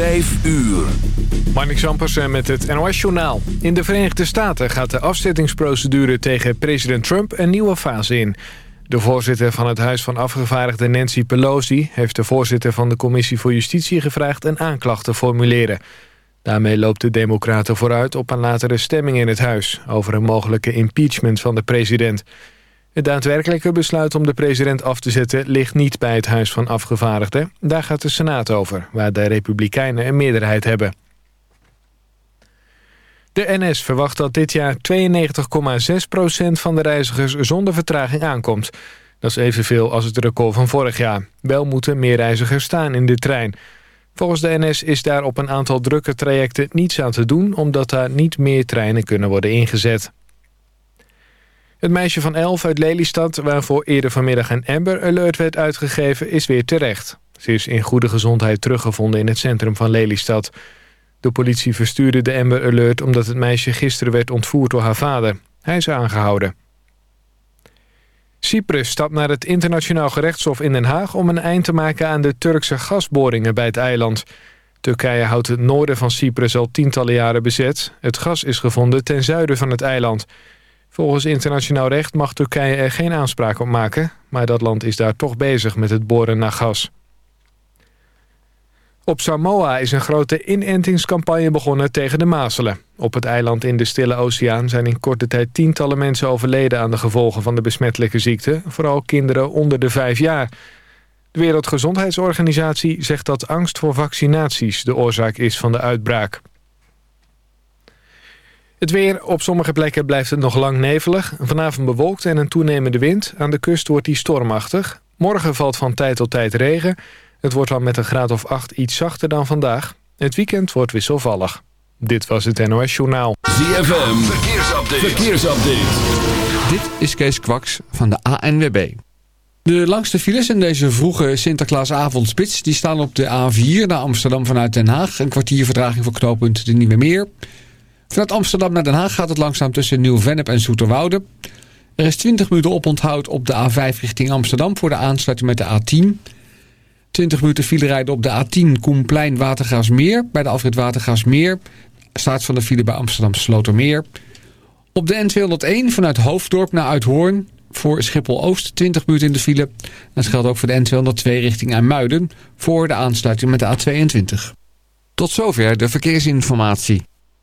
5 uur. Marnik Zampersen met het NOS-journaal. In de Verenigde Staten gaat de afzettingsprocedure tegen president Trump een nieuwe fase in. De voorzitter van het Huis van Afgevaardigden Nancy Pelosi... heeft de voorzitter van de Commissie voor Justitie gevraagd een aanklacht te formuleren. Daarmee loopt de Democraten vooruit op een latere stemming in het huis... over een mogelijke impeachment van de president... Het daadwerkelijke besluit om de president af te zetten... ligt niet bij het Huis van Afgevaardigden. Daar gaat de Senaat over, waar de Republikeinen een meerderheid hebben. De NS verwacht dat dit jaar 92,6% van de reizigers zonder vertraging aankomt. Dat is evenveel als het record van vorig jaar. Wel moeten meer reizigers staan in de trein. Volgens de NS is daar op een aantal drukke trajecten niets aan te doen... omdat daar niet meer treinen kunnen worden ingezet. Het meisje van 11 uit Lelystad, waarvoor eerder vanmiddag een Amber Alert werd uitgegeven, is weer terecht. Ze is in goede gezondheid teruggevonden in het centrum van Lelystad. De politie verstuurde de Amber Alert omdat het meisje gisteren werd ontvoerd door haar vader. Hij is aangehouden. Cyprus stapt naar het internationaal gerechtshof in Den Haag... om een eind te maken aan de Turkse gasboringen bij het eiland. Turkije houdt het noorden van Cyprus al tientallen jaren bezet. Het gas is gevonden ten zuiden van het eiland... Volgens internationaal recht mag Turkije er geen aanspraak op maken... maar dat land is daar toch bezig met het boren naar gas. Op Samoa is een grote inentingscampagne begonnen tegen de mazelen. Op het eiland in de Stille Oceaan zijn in korte tijd tientallen mensen overleden... aan de gevolgen van de besmettelijke ziekte, vooral kinderen onder de vijf jaar. De Wereldgezondheidsorganisatie zegt dat angst voor vaccinaties de oorzaak is van de uitbraak. Het weer. Op sommige plekken blijft het nog lang nevelig. Vanavond bewolkt en een toenemende wind. Aan de kust wordt die stormachtig. Morgen valt van tijd tot tijd regen. Het wordt dan met een graad of 8 iets zachter dan vandaag. Het weekend wordt wisselvallig. Dit was het NOS Journaal. ZFM. Verkeersupdate. Verkeersupdate. Dit is Kees Kwaks van de ANWB. De langste files in deze vroege Sinterklaasavondspits... die staan op de A4 naar Amsterdam vanuit Den Haag. Een kwartier vertraging voor knooppunt de Nieuwe Meer... Vanuit Amsterdam naar Den Haag gaat het langzaam tussen Nieuw-Vennep en Zoeterwoude. Er is 20 minuten oponthoud op de A5 richting Amsterdam voor de aansluiting met de A10. 20 minuten file rijden op de A10 Koenplein Watergaasmeer. Bij de afrit Watergaasmeer staat van de file bij Amsterdam Slotermeer. Op de N201 vanuit Hoofddorp naar Uithoorn voor Schiphol-Oost 20 minuten in de file. Dat geldt ook voor de N202 richting IJmuiden voor de aansluiting met de A22. Tot zover de verkeersinformatie.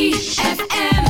ZFM.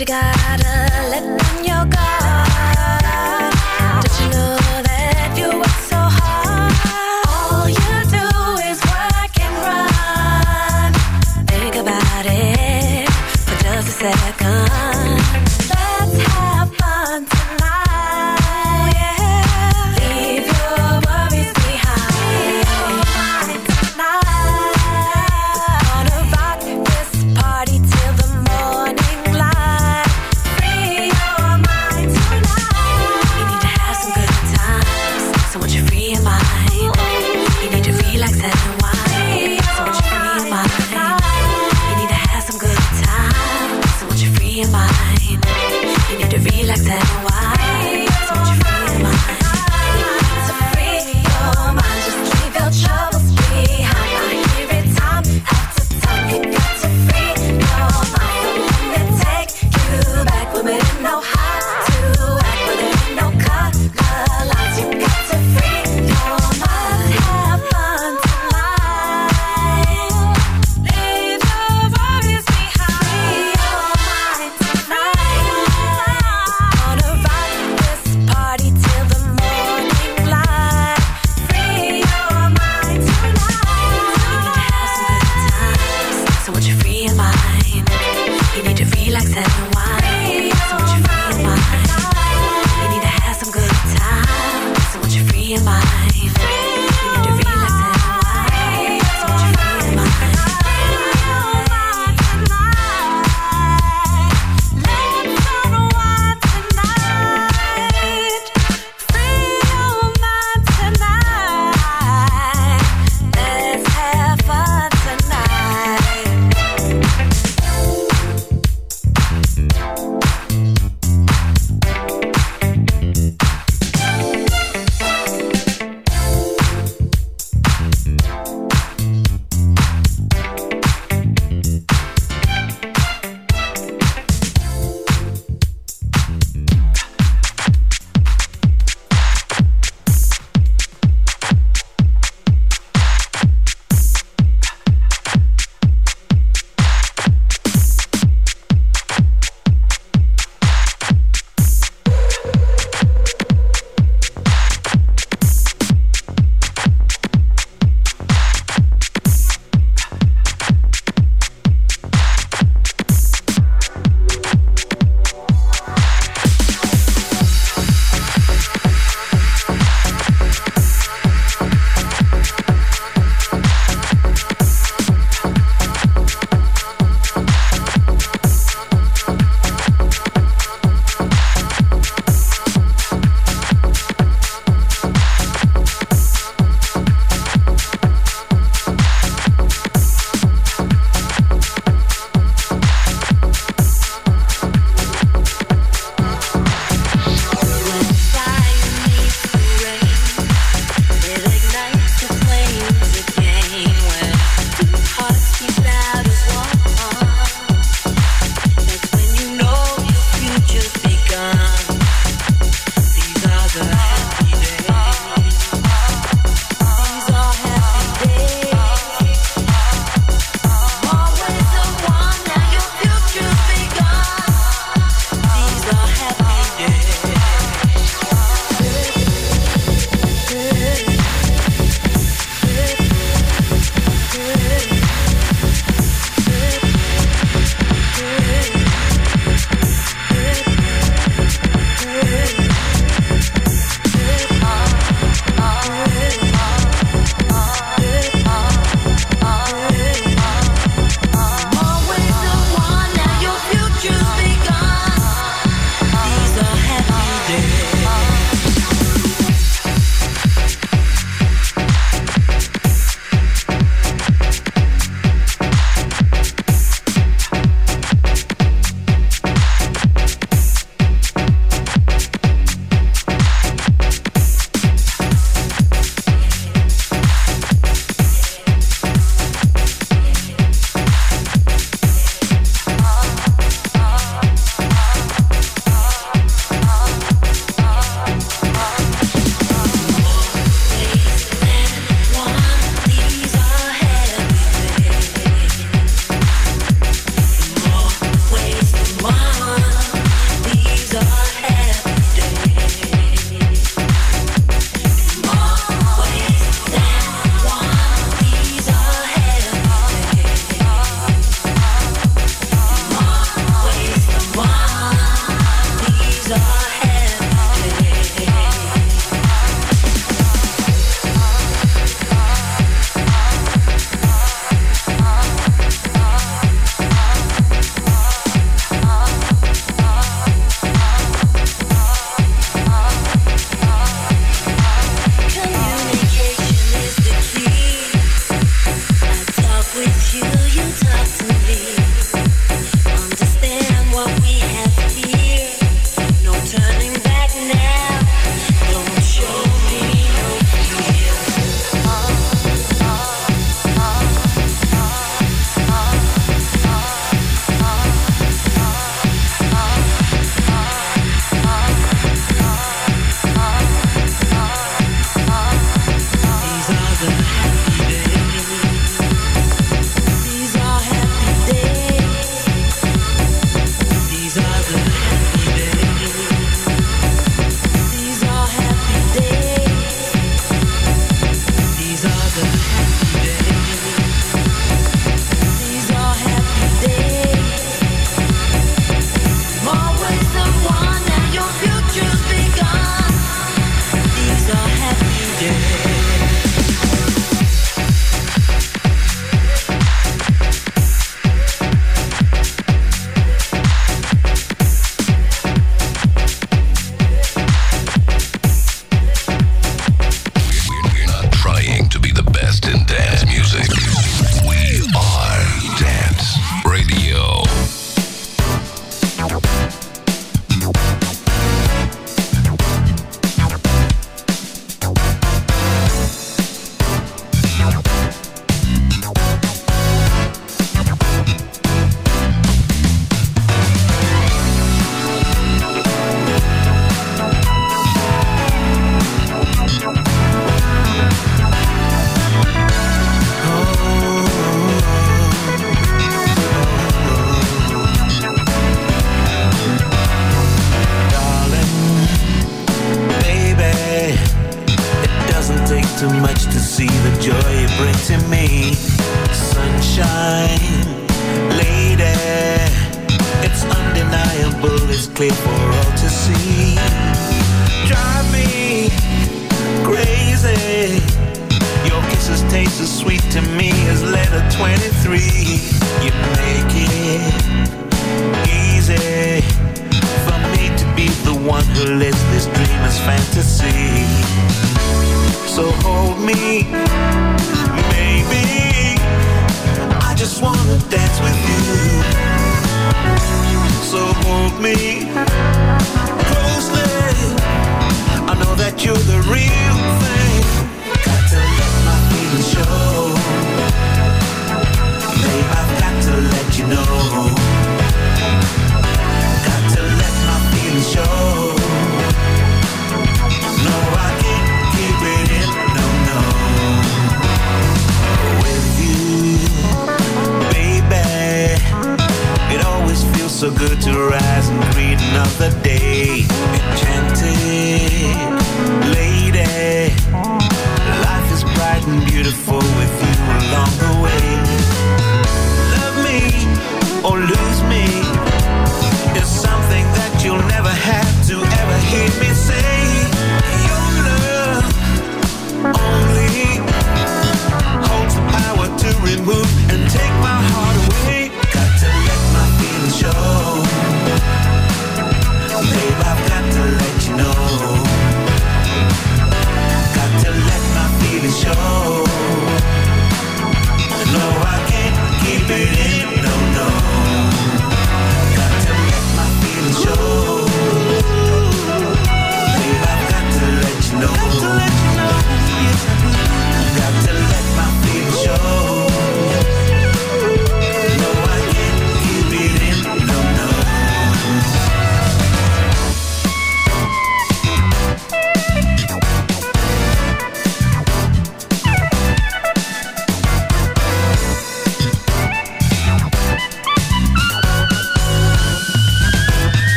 You gotta let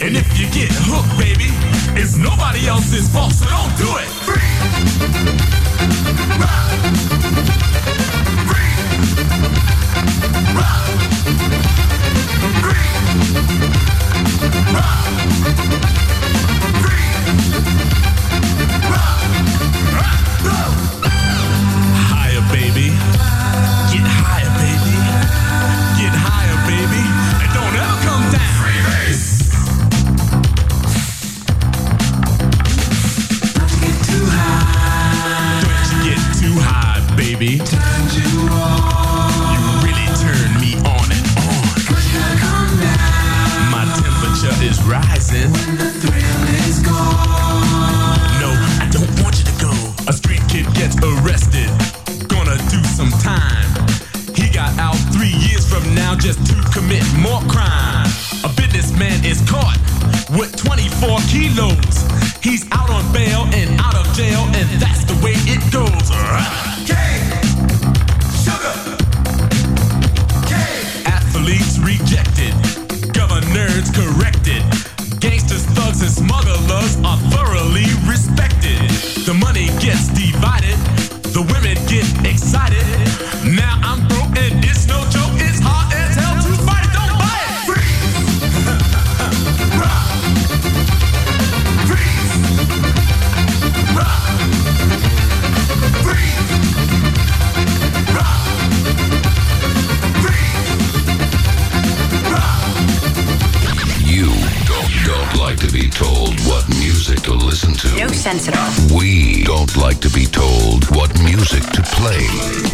And if you get hooked, baby, it's nobody else's fault, so don't do it. Free. Rock. Free. Rock. Free. Rock. Rock. Rock. arrested, gonna do some time. He got out three years from now just to commit more crime. A businessman is caught with 24 kilos. He's out on bail and out of jail, and that's the way it goes.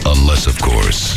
Unless, of course,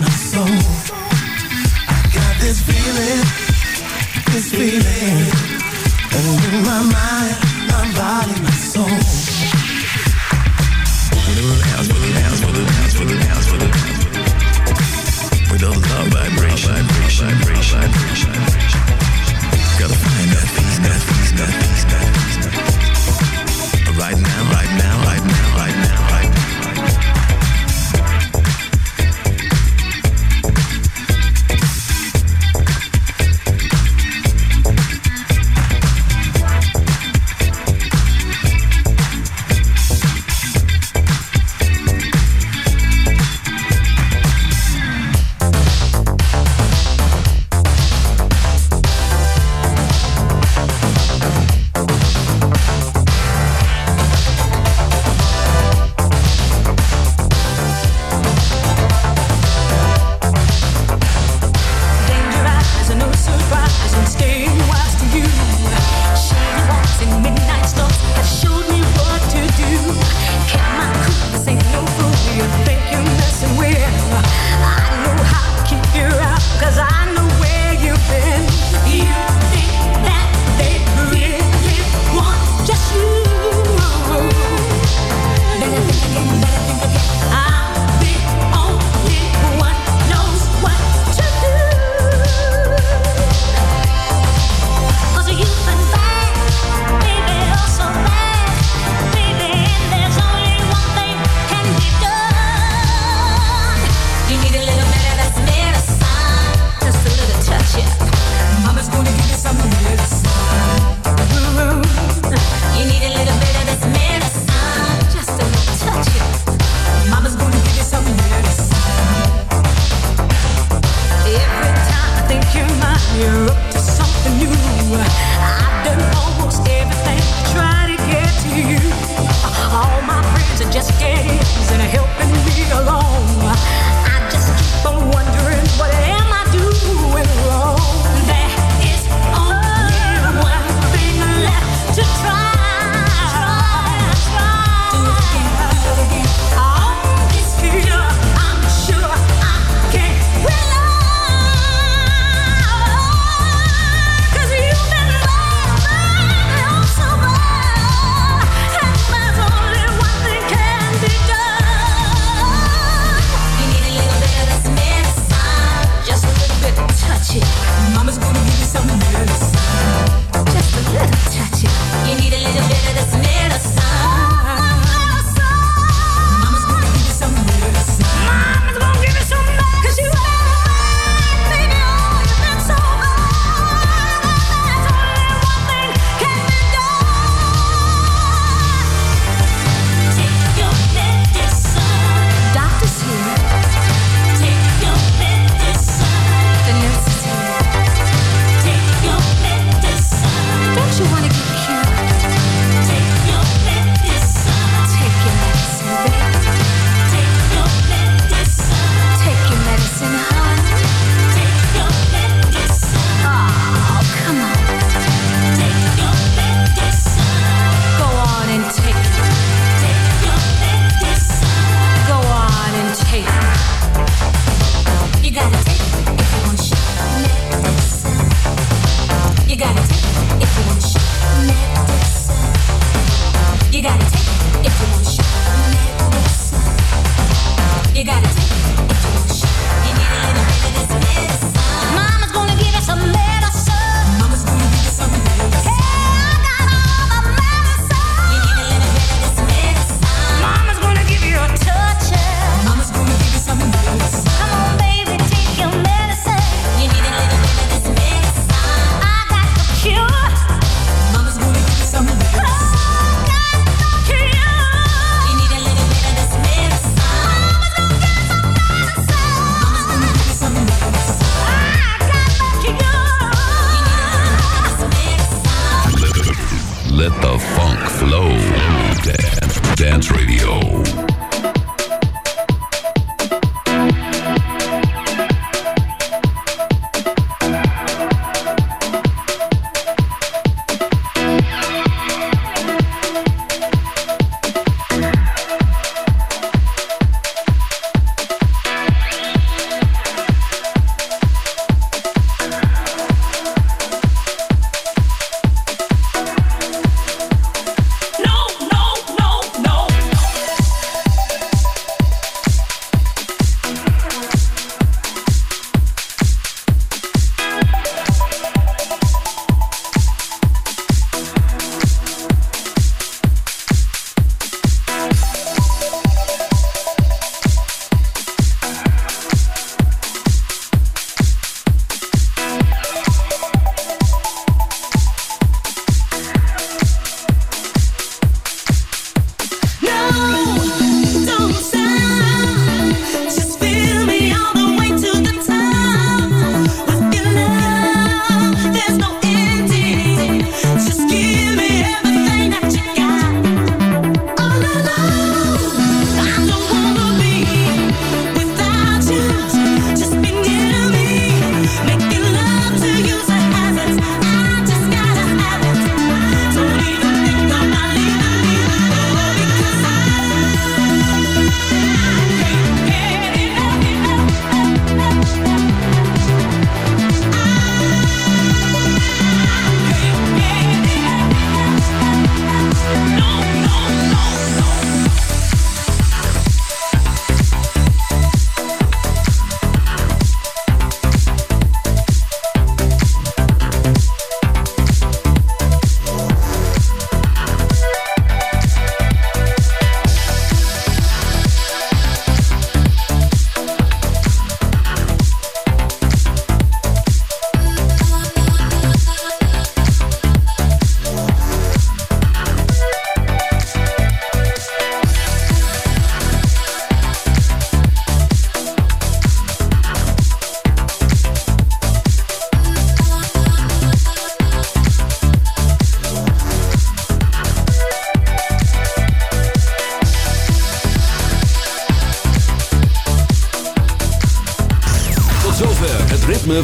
my soul. I got this feeling, this feeling, in my mind, my body, my soul. The the the the the the vibration. Gotta find that peace, that peace, that peace, that peace.